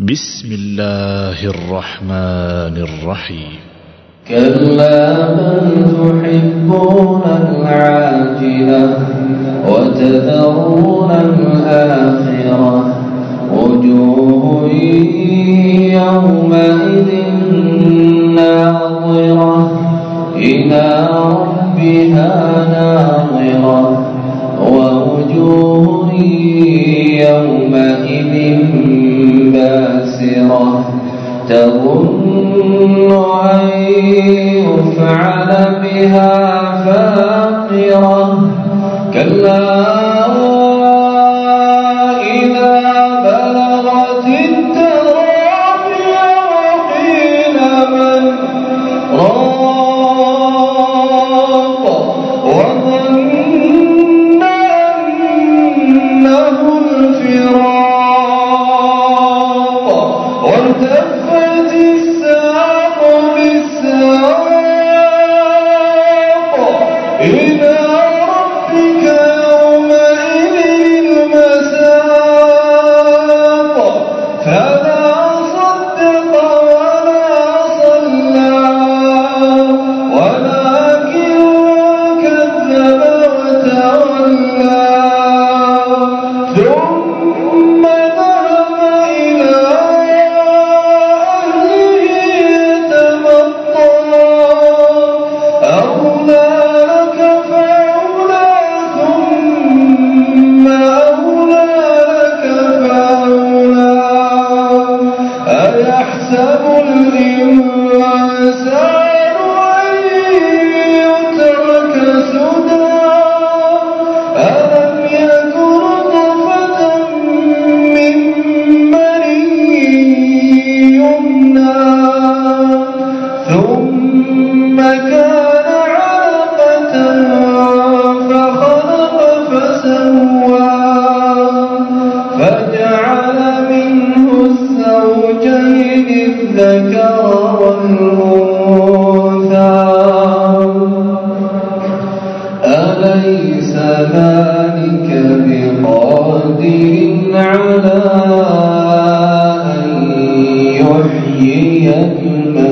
بسم الله الرحمن الرحيم كلا بل تحبون العاجلة وتذرون الآخرة وجوه يومئذ ناظرة إلى ربها ناظرة تظن أن يفعل بها فاقرة. كلا وجعل منه الزوجين الذكر والأنثى. أليس ذلك بقادر على أن يحيي الموتى؟